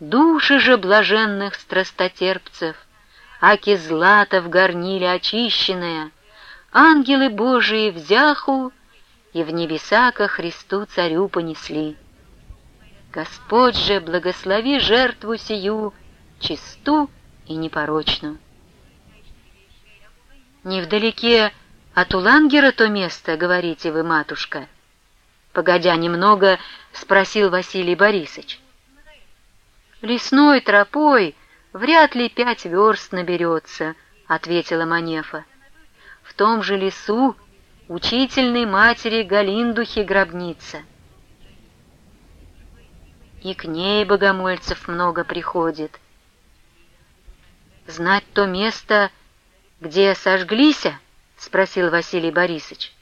Души же блаженных страстотерпцев, Аки злато в горниле очищенное, Ангелы Божии взяху И в небеса ко Христу царю понесли. Господь же благослови жертву сию, Чисту и непорочную. Невдалеке от Улангера то место, говорите вы, матушка? Погодя немного, спросил Василий Борисович. Лесной тропой вряд ли пять верст наберется, ответила Манефа. В том же лесу учительной матери Галиндухи гробница. И к ней богомольцев много приходит. Знать то место, где сожглися? — спросил Василий Борисович.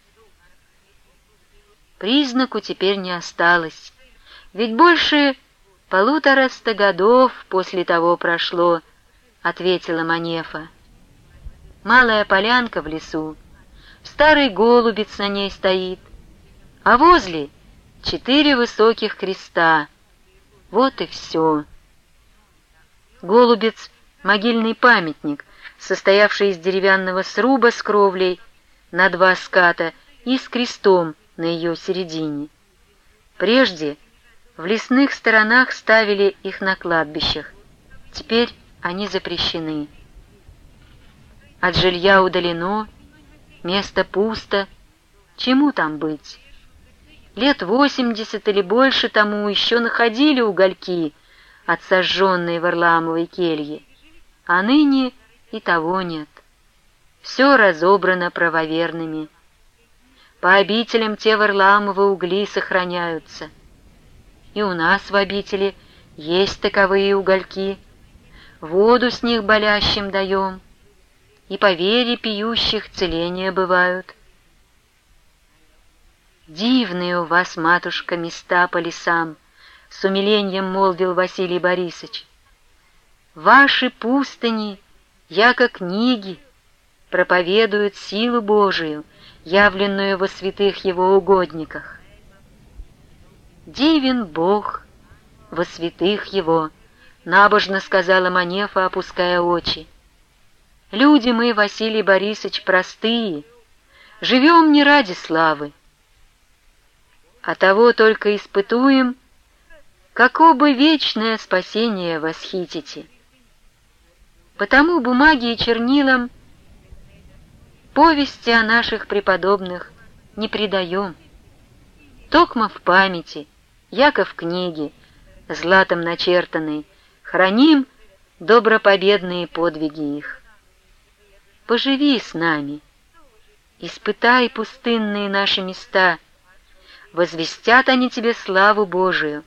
Признаку теперь не осталось, ведь больше полутораста годов после того прошло, — ответила Манефа. Малая полянка в лесу, старый голубец на ней стоит, а возле четыре высоких креста. Вот и все. Голубец — могильный памятник — состоявший из деревянного сруба с кровлей на два ската и с крестом на ее середине. Прежде в лесных сторонах ставили их на кладбищах, теперь они запрещены. От жилья удалено, место пусто, чему там быть? Лет восемьдесят или больше тому еще находили угольки от сожженной Варламовой кельи, а ныне — и того нет. Все разобрано правоверными. По обителям те Варламовы угли сохраняются. И у нас в обители есть таковые угольки. Воду с них болящим даем, и по вере пьющих целения бывают. «Дивные у вас, матушка, места по лесам», — с умилением молвил Василий Борисович. «Ваши пустыни яко книги, проповедуют силу Божию, явленную во святых его угодниках. «Дивен Бог во святых его», — набожно сказала Манефа, опуская очи. «Люди мы, Василий Борисович, простые, живем не ради славы, а того только испытуем, какое бы вечное спасение восхитите». Потому бумаге и чернилам повести о наших преподобных не предаем. Токма в памяти, яко в книге, златом начертанной, храним добропобедные подвиги их. Поживи с нами, испытай пустынные наши места, возвестят они тебе славу Божию,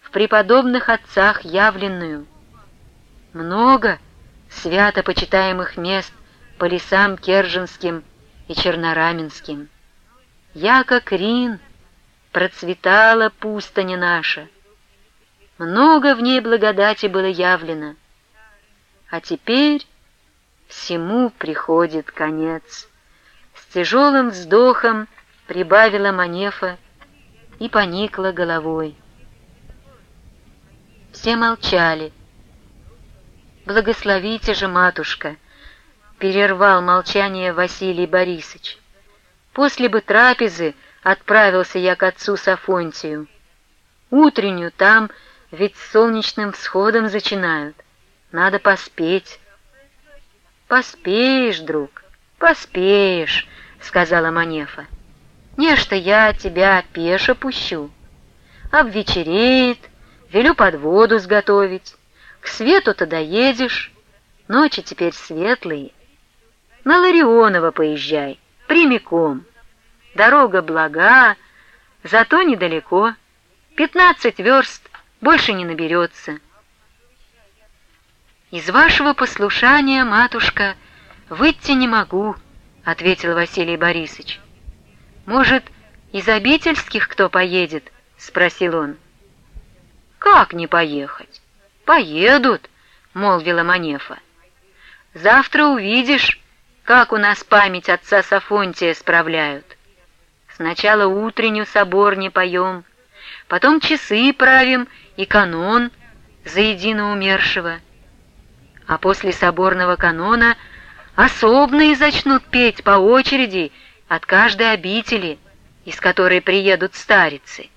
в преподобных отцах явленную. Много — свято почитаемых мест по лесам Керженским и Чернораменским. Яко Крин процветала пустыня наша. Много в ней благодати было явлено. А теперь всему приходит конец. С тяжелым вздохом прибавила Манефа и поникла головой. Все молчали, «Благословите же, матушка!» — перервал молчание Василий Борисович. «После бы трапезы отправился я к отцу Сафонтию. Утреннюю там ведь с солнечным всходом зачинают. Надо поспеть». «Поспеешь, друг, поспеешь», — сказала Манефа. «Нечто я тебя пеше пущу. Обвечереет, велю под воду сготовить». К свету-то доедешь, ночи теперь светлые. На Ларионово поезжай, прямиком. Дорога блага, зато недалеко. Пятнадцать верст больше не наберется. «Из вашего послушания, матушка, выйти не могу», — ответил Василий Борисович. «Может, из обительских кто поедет?» — спросил он. «Как не поехать? «Поедут», — молвила Манефа. «Завтра увидишь, как у нас память отца Сафонтия справляют. Сначала утреннюю собор не поем, потом часы правим и канон, за едино умершего, а после соборного канона особные зачнут петь по очереди от каждой обители, из которой приедут старицы.